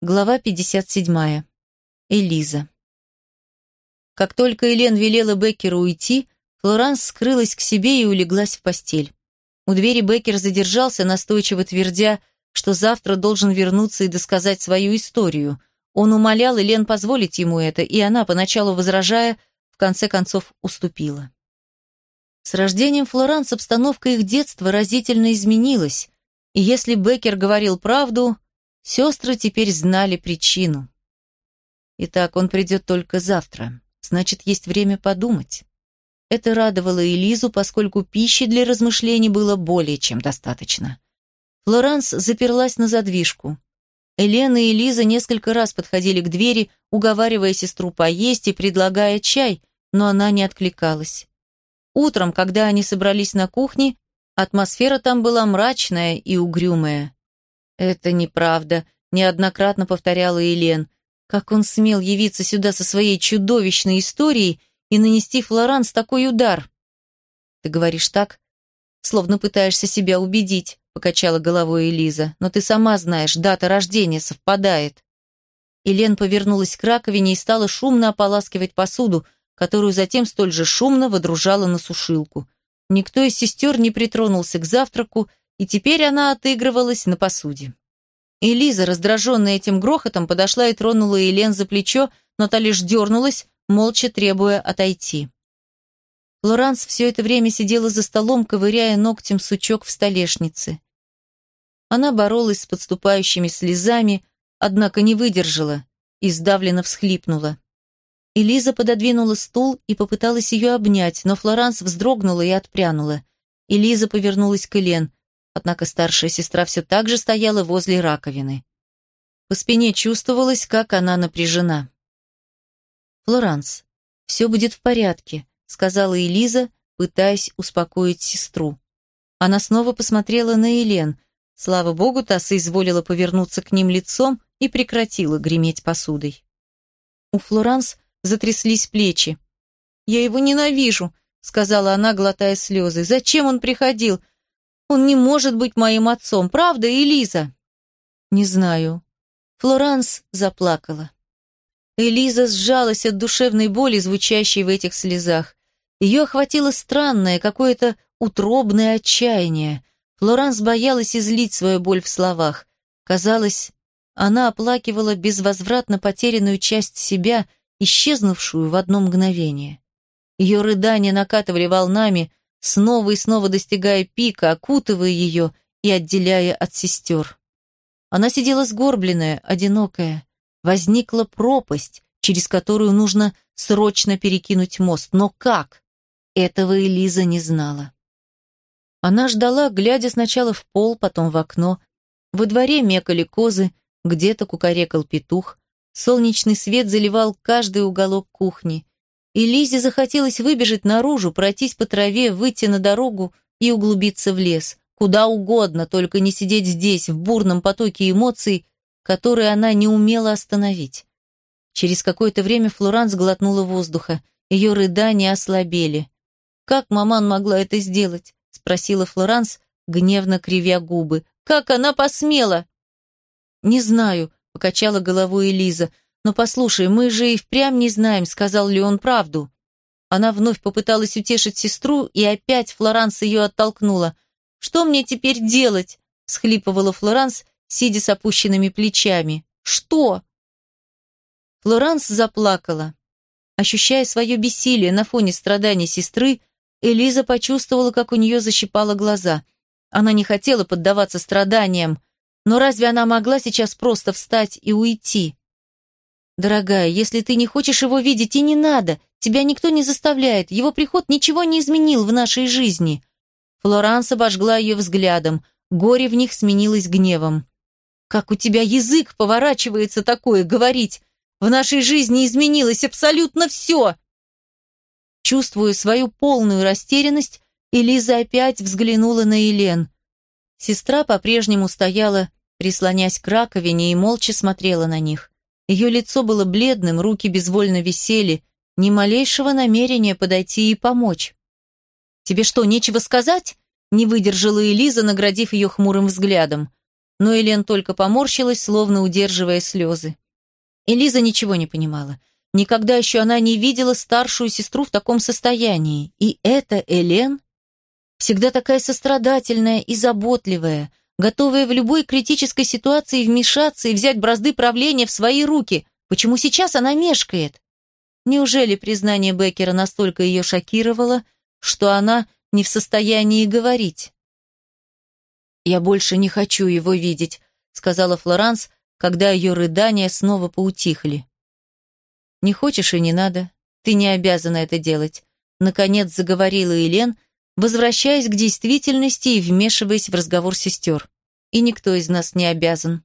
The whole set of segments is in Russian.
Глава 57. Элиза. Как только Элен велела Беккеру уйти, Флоранс скрылась к себе и улеглась в постель. У двери Беккер задержался, настойчиво твердя, что завтра должен вернуться и досказать свою историю. Он умолял Элен позволить ему это, и она, поначалу возражая, в конце концов уступила. С рождением Флоранс обстановка их детства разительно изменилась, и если Беккер говорил правду, Сестры теперь знали причину. Итак, он придет только завтра. Значит, есть время подумать. Это радовало Элизу, поскольку пищи для размышлений было более чем достаточно. Флоранс заперлась на задвижку. Елена и Элиза несколько раз подходили к двери, уговаривая сестру поесть и предлагая чай, но она не откликалась. Утром, когда они собрались на кухне, атмосфера там была мрачная и угрюмая. «Это неправда», — неоднократно повторяла Елен. «Как он смел явиться сюда со своей чудовищной историей и нанести Флоранс такой удар?» «Ты говоришь так, словно пытаешься себя убедить», — покачала головой Элиза. «Но ты сама знаешь, дата рождения совпадает». Елен повернулась к раковине и стала шумно ополаскивать посуду, которую затем столь же шумно водружала на сушилку. Никто из сестер не притронулся к завтраку, и теперь она отыгрывалась на посуде. И Лиза, раздраженная этим грохотом, подошла и тронула Елен за плечо, но та лишь дернулась, молча требуя отойти. Флоранс все это время сидела за столом, ковыряя ногтем сучок в столешнице. Она боролась с подступающими слезами, однако не выдержала и сдавленно всхлипнула. Элиза пододвинула стул и попыталась ее обнять, но Флоранс вздрогнула и отпрянула. Элиза повернулась к Элен. Однако старшая сестра все так же стояла возле раковины. По спине чувствовалось, как она напряжена. «Флоранс, все будет в порядке», — сказала Элиза, пытаясь успокоить сестру. Она снова посмотрела на Елен. Слава богу, та соизволила повернуться к ним лицом и прекратила греметь посудой. У Флоранс затряслись плечи. «Я его ненавижу», — сказала она, глотая слезы. «Зачем он приходил? Он не может быть моим отцом, правда, Элиза?» «Не знаю». Флоранс заплакала. Элиза сжалась от душевной боли, звучащей в этих слезах. Ее охватило странное, какое-то утробное отчаяние. Флоранс боялась излить свою боль в словах. Казалось, она оплакивала безвозвратно потерянную часть себя, исчезнувшую в одно мгновение. Ее рыдания накатывали волнами, снова и снова достигая пика, окутывая ее и отделяя от сестер. Она сидела сгорбленная, одинокая. Возникла пропасть, через которую нужно срочно перекинуть мост. Но как? Этого Элиза не знала. Она ждала, глядя сначала в пол, потом в окно. Во дворе мекали козы, где-то кукарекал петух. Солнечный свет заливал каждый уголок кухни и Лизе захотелось выбежать наружу, пройтись по траве, выйти на дорогу и углубиться в лес. Куда угодно, только не сидеть здесь, в бурном потоке эмоций, которые она не умела остановить. Через какое-то время Флоранс глотнула воздуха. Ее рыдания ослабели. «Как маман могла это сделать?» — спросила Флоранс, гневно кривя губы. «Как она посмела?» «Не знаю», — покачала головой Элиза. «Но послушай, мы же и впрямь не знаем, сказал ли он правду». Она вновь попыталась утешить сестру, и опять Флоранс ее оттолкнула. «Что мне теперь делать?» – схлипывала Флоранс, сидя с опущенными плечами. «Что?» Флоранс заплакала. Ощущая свое бессилие на фоне страданий сестры, Элиза почувствовала, как у нее защипало глаза. Она не хотела поддаваться страданиям, но разве она могла сейчас просто встать и уйти? «Дорогая, если ты не хочешь его видеть, и не надо. Тебя никто не заставляет. Его приход ничего не изменил в нашей жизни». Флоранс обожгла ее взглядом. Горе в них сменилось гневом. «Как у тебя язык поворачивается такое говорить? В нашей жизни изменилось абсолютно все!» Чувствуя свою полную растерянность, Элиза опять взглянула на Елен. Сестра по-прежнему стояла, прислонясь к раковине, и молча смотрела на них. Ее лицо было бледным, руки безвольно висели, ни малейшего намерения подойти и помочь. «Тебе что, нечего сказать?» не выдержала Элиза, наградив ее хмурым взглядом. но Элен только поморщилась, словно удерживая слезы. Элиза ничего не понимала. Никогда еще она не видела старшую сестру в таком состоянии. И это Элен, всегда такая сострадательная и заботливая, готовая в любой критической ситуации вмешаться и взять бразды правления в свои руки. Почему сейчас она мешкает? Неужели признание Беккера настолько ее шокировало, что она не в состоянии говорить? «Я больше не хочу его видеть», — сказала Флоранс, когда ее рыдания снова поутихли. «Не хочешь и не надо. Ты не обязана это делать», — наконец заговорила Елен, возвращаясь к действительности и вмешиваясь в разговор сестер. «И никто из нас не обязан».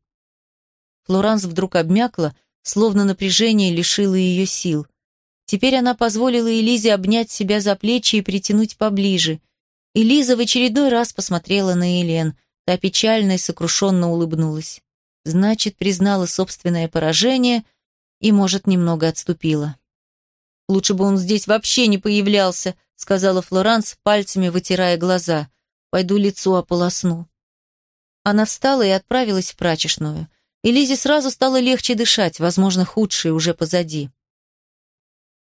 Флоранс вдруг обмякла, словно напряжение лишило ее сил. Теперь она позволила Элизе обнять себя за плечи и притянуть поближе. Элиза в очередной раз посмотрела на Елен. Та печально и сокрушенно улыбнулась. Значит, признала собственное поражение и, может, немного отступила. «Лучше бы он здесь вообще не появлялся», сказала Флоранс, пальцами вытирая глаза. «Пойду лицо ополосну». Она встала и отправилась в прачечную. И Лизе сразу стало легче дышать, возможно, худшее уже позади.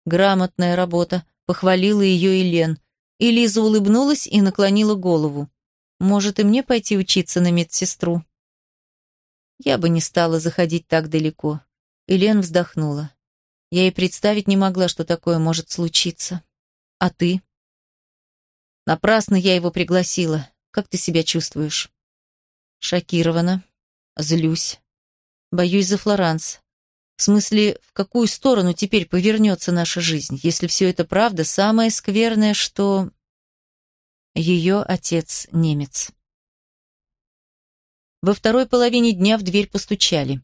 «Грамотная работа», — похвалила ее Елен. И Лиза улыбнулась и наклонила голову. «Может, и мне пойти учиться на медсестру?» Я бы не стала заходить так далеко. Елен вздохнула. Я и представить не могла, что такое может случиться. А ты? Напрасно я его пригласила. Как ты себя чувствуешь? Шокирована. Злюсь. Боюсь за Флоранс. В смысле, в какую сторону теперь повернется наша жизнь, если все это правда, самое скверное, что... Ее отец немец. Во второй половине дня в дверь постучали.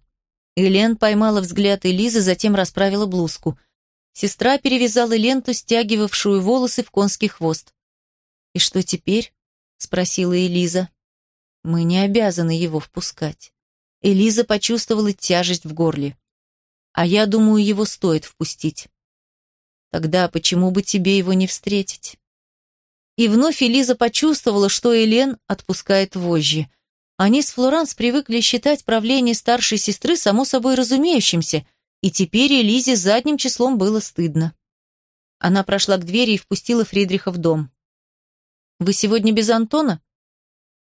Элен поймала взгляд Элизы, затем расправила блузку. Сестра перевязала ленту, стягивавшую волосы в конский хвост. «И что теперь?» — спросила Элиза. «Мы не обязаны его впускать». Элиза почувствовала тяжесть в горле а я думаю, его стоит впустить. Тогда почему бы тебе его не встретить? И вновь Элиза почувствовала, что Элен отпускает вожжи. Они с Флоранс привыкли считать правление старшей сестры само собой разумеющимся, и теперь Элизе задним числом было стыдно. Она прошла к двери и впустила Фридриха в дом. «Вы сегодня без Антона?»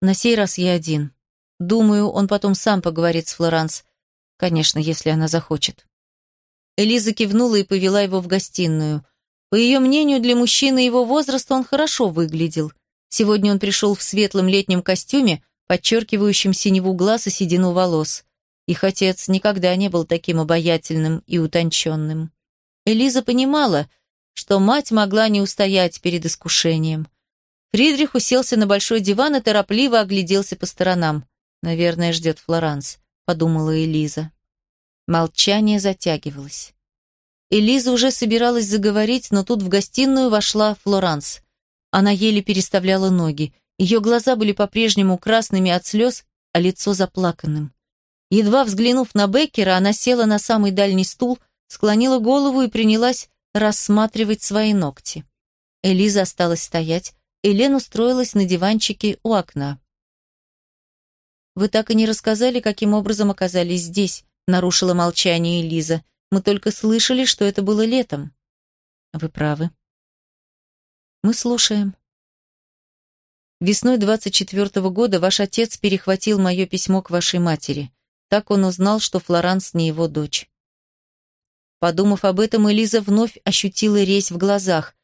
«На сей раз я один. Думаю, он потом сам поговорит с Флоранс. Конечно, если она захочет». Элиза кивнула и повела его в гостиную. По ее мнению, для мужчины его возраста он хорошо выглядел. Сегодня он пришел в светлом летнем костюме, подчеркивающем синеву глаз и седину волос. Их отец никогда не был таким обаятельным и утонченным. Элиза понимала, что мать могла не устоять перед искушением. Фридрих уселся на большой диван и торопливо огляделся по сторонам. «Наверное, ждет Флоранс», — подумала Элиза. Молчание затягивалось. Элиза уже собиралась заговорить, но тут в гостиную вошла Флоранс. Она еле переставляла ноги. Ее глаза были по-прежнему красными от слез, а лицо заплаканным. Едва взглянув на Беккера, она села на самый дальний стул, склонила голову и принялась рассматривать свои ногти. Элиза осталась стоять, Элен устроилась на диванчике у окна. «Вы так и не рассказали, каким образом оказались здесь», нарушила молчание Элиза. Мы только слышали, что это было летом. Вы правы. Мы слушаем. Весной 24 -го года ваш отец перехватил мое письмо к вашей матери. Так он узнал, что Флоранс не его дочь. Подумав об этом, Элиза вновь ощутила резь в глазах.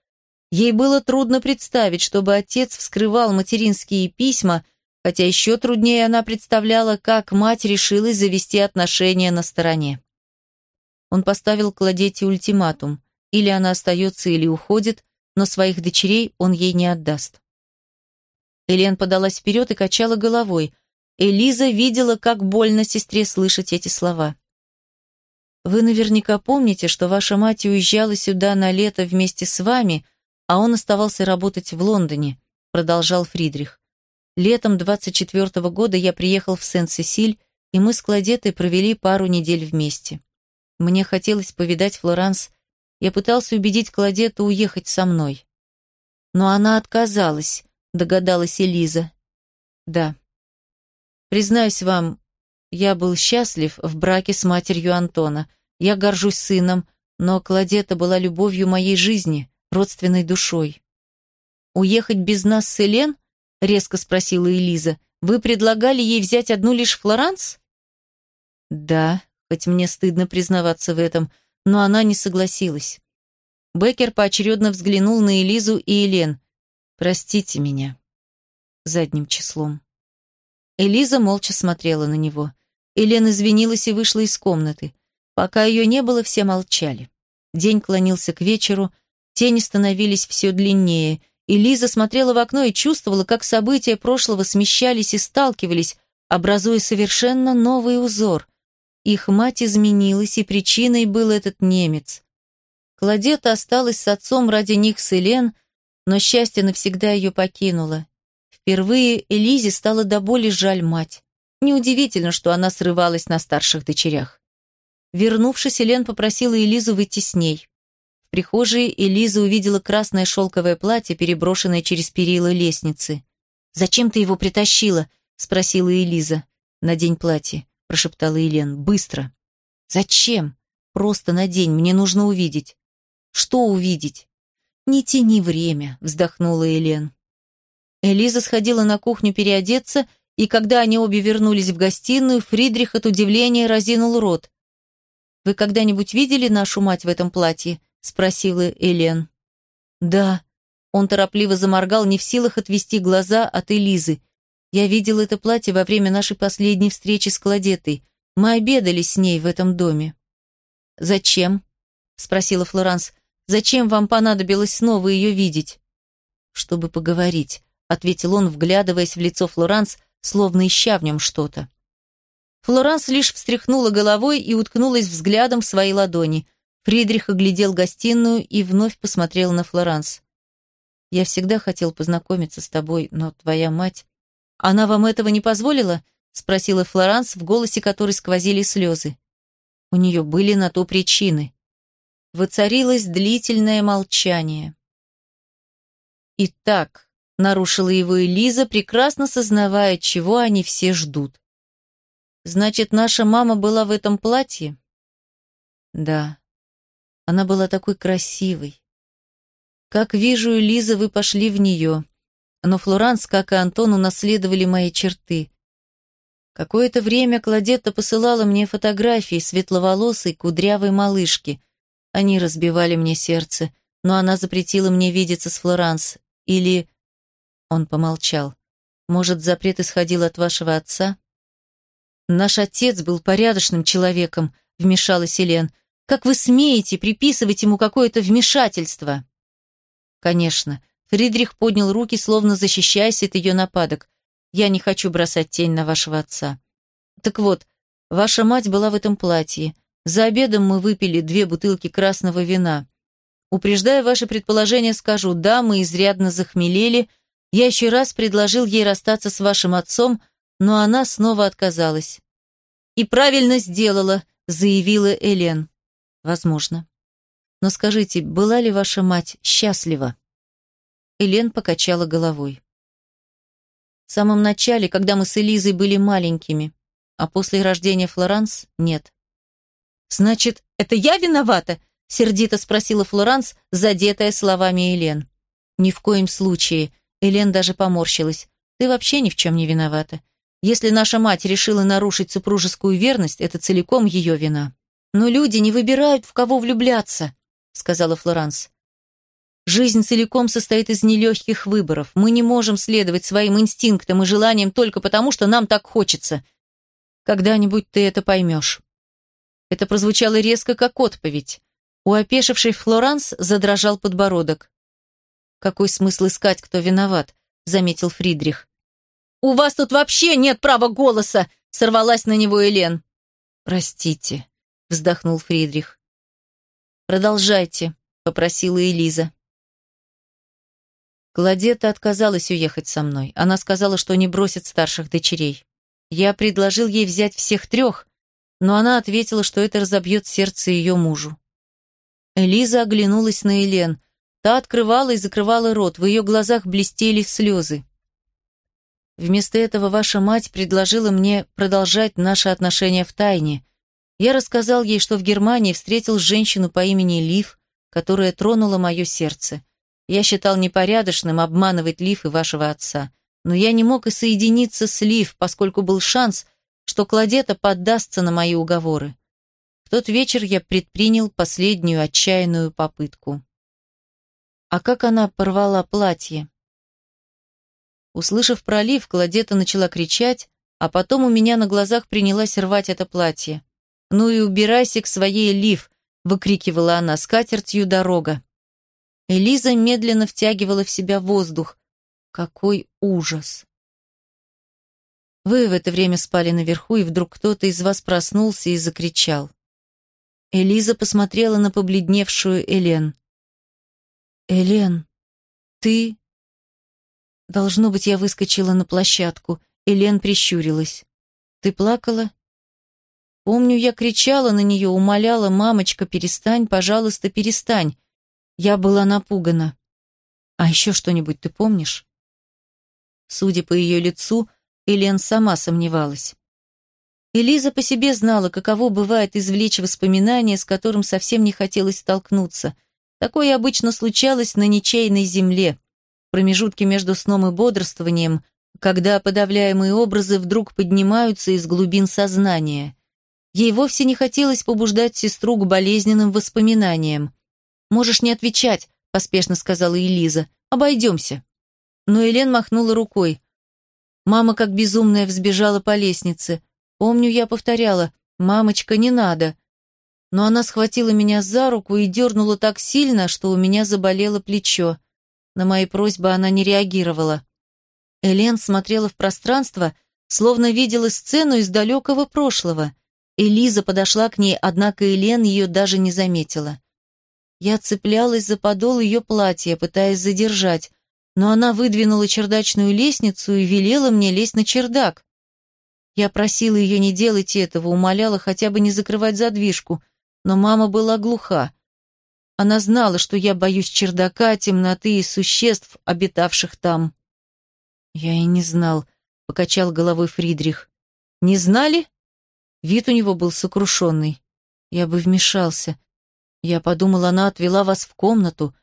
Ей было трудно представить, чтобы отец вскрывал материнские письма, хотя еще труднее она представляла, как мать решилась завести отношения на стороне. Он поставил Кладете ультиматум. Или она остается, или уходит, но своих дочерей он ей не отдаст. Элен подалась вперед и качала головой. Элиза видела, как больно сестре слышать эти слова. «Вы наверняка помните, что ваша мать уезжала сюда на лето вместе с вами, а он оставался работать в Лондоне», продолжал Фридрих. Летом 24 -го года я приехал в Сен-Сесиль, и мы с Кладетой провели пару недель вместе. Мне хотелось повидать Флоранс. Я пытался убедить Кладету уехать со мной. Но она отказалась, догадалась Элиза. Да. Признаюсь вам, я был счастлив в браке с матерью Антона. Я горжусь сыном, но Кладета была любовью моей жизни, родственной душой. «Уехать без нас с Элен?» — резко спросила Элиза. «Вы предлагали ей взять одну лишь Флоранс?» «Да, хоть мне стыдно признаваться в этом, но она не согласилась». Беккер поочередно взглянул на Элизу и Элен. «Простите меня». Задним числом. Элиза молча смотрела на него. Элен извинилась и вышла из комнаты. Пока ее не было, все молчали. День клонился к вечеру, тени становились все длиннее, и Лиза смотрела в окно и чувствовала, как события прошлого смещались и сталкивались, образуя совершенно новый узор. Их мать изменилась, и причиной был этот немец. Кладета осталась с отцом ради них с Элен, но счастье навсегда ее покинуло. Впервые Элизе стало до боли жаль мать. Неудивительно, что она срывалась на старших дочерях. Вернувшись, Элен попросила Элизу выйти с ней. В прихожей Элиза увидела красное шелковое платье, переброшенное через перила лестницы. «Зачем ты его притащила?» — спросила Элиза. «Надень платье», — прошептала Елен. «Быстро». «Зачем?» «Просто надень, мне нужно увидеть». «Что увидеть?» «Не тяни время», — вздохнула Елен. Элиза сходила на кухню переодеться, и когда они обе вернулись в гостиную, Фридрих от удивления разинул рот. «Вы когда-нибудь видели нашу мать в этом платье?» — спросила Элен. «Да». Он торопливо заморгал, не в силах отвести глаза от Элизы. «Я видел это платье во время нашей последней встречи с Кладетой. Мы обедали с ней в этом доме». «Зачем?» — спросила Флоранс. «Зачем вам понадобилось снова ее видеть?» «Чтобы поговорить», — ответил он, вглядываясь в лицо Флоранс, словно ища в нем что-то. Флоранс лишь встряхнула головой и уткнулась взглядом в свои ладони. Фридрих оглядел гостиную и вновь посмотрел на Флоранс. «Я всегда хотел познакомиться с тобой, но твоя мать...» «Она вам этого не позволила?» — спросила Флоранс, в голосе которой сквозили слезы. У нее были на то причины. Воцарилось длительное молчание. «Итак», — нарушила его Элиза, прекрасно сознавая, чего они все ждут. Значит, наша мама была в этом платье? Да. Она была такой красивой. Как вижу, Лиза, вы пошли в нее. Но Флоранс, как и Антон, унаследовали мои черты. Какое-то время Кладетта посылала мне фотографии светловолосой, кудрявой малышки. Они разбивали мне сердце, но она запретила мне видеться с Флоранс. Или... Он помолчал. Может, запрет исходил от вашего отца? «Наш отец был порядочным человеком», — вмешалась Елен. «Как вы смеете приписывать ему какое-то вмешательство?» «Конечно». Фридрих поднял руки, словно защищаясь от ее нападок. «Я не хочу бросать тень на вашего отца. Так вот, ваша мать была в этом платье. За обедом мы выпили две бутылки красного вина. Упреждая ваше предположение, скажу, да, мы изрядно захмелели. Я еще раз предложил ей расстаться с вашим отцом, но она снова отказалась. «И правильно сделала», — заявила Элен. «Возможно. Но скажите, была ли ваша мать счастлива?» Элен покачала головой. В самом начале, когда мы с Элизой были маленькими, а после рождения Флоранс — нет. «Значит, это я виновата?» — сердито спросила Флоранс, задетая словами Элен. «Ни в коем случае», — Элен даже поморщилась. «Ты вообще ни в чем не виновата. Если наша мать решила нарушить супружескую верность, это целиком ее вина. Но люди не выбирают, в кого влюбляться, сказала Флоранс. Жизнь целиком состоит из нелегких выборов. Мы не можем следовать своим инстинктам и желаниям только потому, что нам так хочется. Когда-нибудь ты это поймешь. Это прозвучало резко, как отповедь. У опешившей Флоранс задрожал подбородок. «Какой смысл искать, кто виноват?» — заметил Фридрих. «У вас тут вообще нет права голоса!» — сорвалась на него Элен. «Простите», — вздохнул Фридрих. «Продолжайте», — попросила Элиза. Кладета отказалась уехать со мной. Она сказала, что не бросит старших дочерей. Я предложил ей взять всех трех, но она ответила, что это разобьет сердце ее мужу. Элиза оглянулась на Элен. Та открывала и закрывала рот, в ее глазах блестели слезы. Вместо этого ваша мать предложила мне продолжать наши отношения в тайне. Я рассказал ей, что в Германии встретил женщину по имени Лив, которая тронула мое сердце. Я считал непорядочным обманывать Лив и вашего отца. Но я не мог и соединиться с Лив, поскольку был шанс, что Кладета поддастся на мои уговоры. В тот вечер я предпринял последнюю отчаянную попытку. А как она порвала платье? Услышав пролив, Кладета начала кричать, а потом у меня на глазах принялась рвать это платье. «Ну и убирайся к своей Лив!» — выкрикивала она, — «скатертью дорога!» Элиза медленно втягивала в себя воздух. Какой ужас! Вы в это время спали наверху, и вдруг кто-то из вас проснулся и закричал. Элиза посмотрела на побледневшую Элен. «Элен, ты...» Должно быть, я выскочила на площадку. Элен прищурилась. «Ты плакала?» Помню, я кричала на нее, умоляла, «Мамочка, перестань, пожалуйста, перестань». Я была напугана. «А еще что-нибудь ты помнишь?» Судя по ее лицу, Элен сама сомневалась. Элиза по себе знала, каково бывает извлечь воспоминания, с которым совсем не хотелось столкнуться – Такое обычно случалось на ничейной земле, в промежутке между сном и бодрствованием, когда подавляемые образы вдруг поднимаются из глубин сознания. Ей вовсе не хотелось побуждать сестру к болезненным воспоминаниям. «Можешь не отвечать», — поспешно сказала Элиза. «Обойдемся». Но Элен махнула рукой. Мама, как безумная, взбежала по лестнице. Помню, я повторяла, «Мамочка, не надо» но она схватила меня за руку и дернула так сильно, что у меня заболело плечо. На мои просьбы она не реагировала. Элен смотрела в пространство, словно видела сцену из далекого прошлого. Элиза подошла к ней, однако Элен ее даже не заметила. Я цеплялась за подол ее платья, пытаясь задержать, но она выдвинула чердачную лестницу и велела мне лезть на чердак. Я просила ее не делать этого, умоляла хотя бы не закрывать задвижку — но мама была глуха. Она знала, что я боюсь чердака, темноты и существ, обитавших там. Я и не знал, покачал головой Фридрих. Не знали? Вид у него был сокрушенный. Я бы вмешался. Я подумала, она отвела вас в комнату.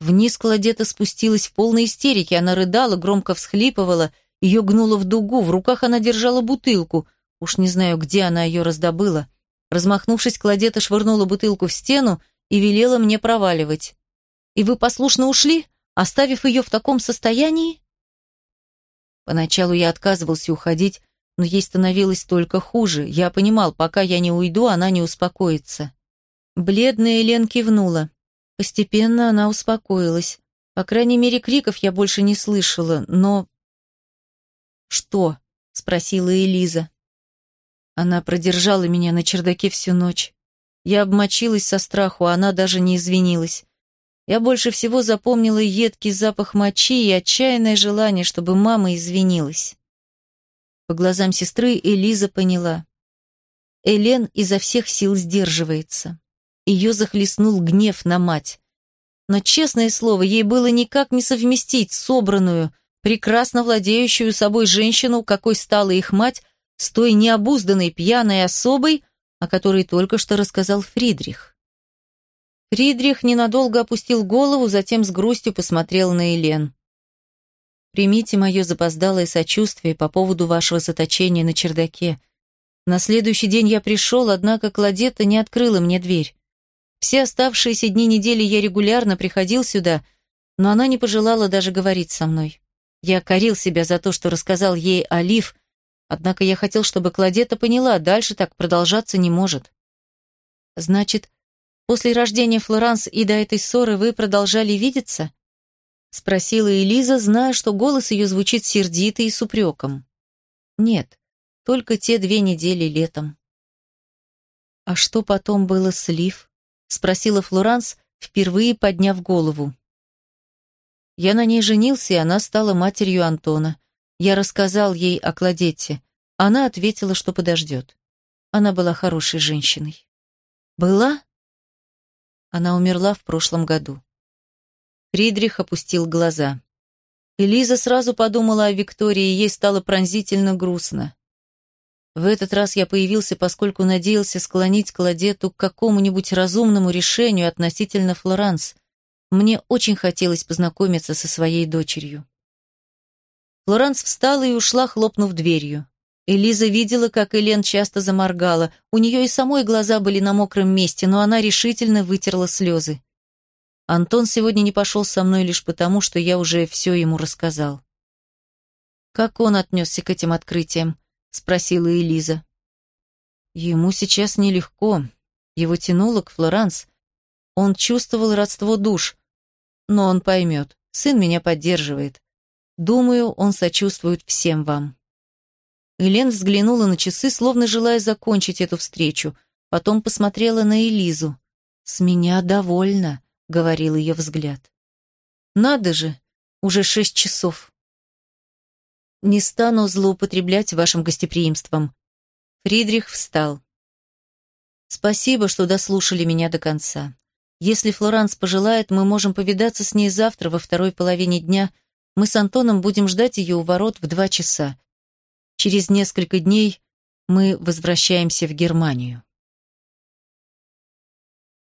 Вниз кладета спустилась в полной истерике. Она рыдала, громко всхлипывала, ее гнуло в дугу. В руках она держала бутылку. Уж не знаю, где она ее раздобыла. Размахнувшись, Кладета швырнула бутылку в стену и велела мне проваливать. «И вы послушно ушли, оставив ее в таком состоянии?» Поначалу я отказывался уходить, но ей становилось только хуже. Я понимал, пока я не уйду, она не успокоится. Бледная Элен кивнула. Постепенно она успокоилась. По крайней мере, криков я больше не слышала, но... «Что?» — спросила Элиза. Она продержала меня на чердаке всю ночь. Я обмочилась со страху, а она даже не извинилась. Я больше всего запомнила едкий запах мочи и отчаянное желание, чтобы мама извинилась. По глазам сестры Элиза поняла. Элен изо всех сил сдерживается. Ее захлестнул гнев на мать. Но, честное слово, ей было никак не совместить собранную, прекрасно владеющую собой женщину, какой стала их мать, с той необузданной пьяной особой, о которой только что рассказал Фридрих. Фридрих ненадолго опустил голову, затем с грустью посмотрел на Елен. «Примите мое запоздалое сочувствие по поводу вашего заточения на чердаке. На следующий день я пришел, однако Кладета не открыла мне дверь. Все оставшиеся дни недели я регулярно приходил сюда, но она не пожелала даже говорить со мной. Я корил себя за то, что рассказал ей о Лив, Однако я хотел, чтобы Кладета поняла, дальше так продолжаться не может. Значит, после рождения Флоранс и до этой ссоры вы продолжали видеться? Спросила Элиза, зная, что голос ее звучит сердито и с упреком. Нет, только те две недели летом. А что потом было с Лив? Спросила Флоранс, впервые подняв голову. Я на ней женился, и она стала матерью Антона. Я рассказал ей о Кладете. Она ответила, что подождет. Она была хорошей женщиной. Была? Она умерла в прошлом году. Фридрих опустил глаза. Элиза сразу подумала о Виктории, и ей стало пронзительно грустно. В этот раз я появился, поскольку надеялся склонить Кладету к какому-нибудь разумному решению относительно Флоранс. Мне очень хотелось познакомиться со своей дочерью. Флоранс встала и ушла, хлопнув дверью. Элиза видела, как Элен часто заморгала. У нее и самой глаза были на мокром месте, но она решительно вытерла слезы. Антон сегодня не пошел со мной лишь потому, что я уже все ему рассказал. Как он отнесся к этим открытиям? спросила Элиза. Ему сейчас нелегко. Его тянуло к Флоранс. Он чувствовал родство душ. Но он поймет. Сын меня поддерживает. Думаю, он сочувствует всем вам. Элен взглянула на часы, словно желая закончить эту встречу. Потом посмотрела на Элизу. «С меня довольно», — говорил ее взгляд. «Надо же, уже шесть часов». Не стану злоупотреблять вашим гостеприимством. Фридрих встал. Спасибо, что дослушали меня до конца. Если Флоранс пожелает, мы можем повидаться с ней завтра во второй половине дня. Мы с Антоном будем ждать ее у ворот в два часа. Через несколько дней мы возвращаемся в Германию.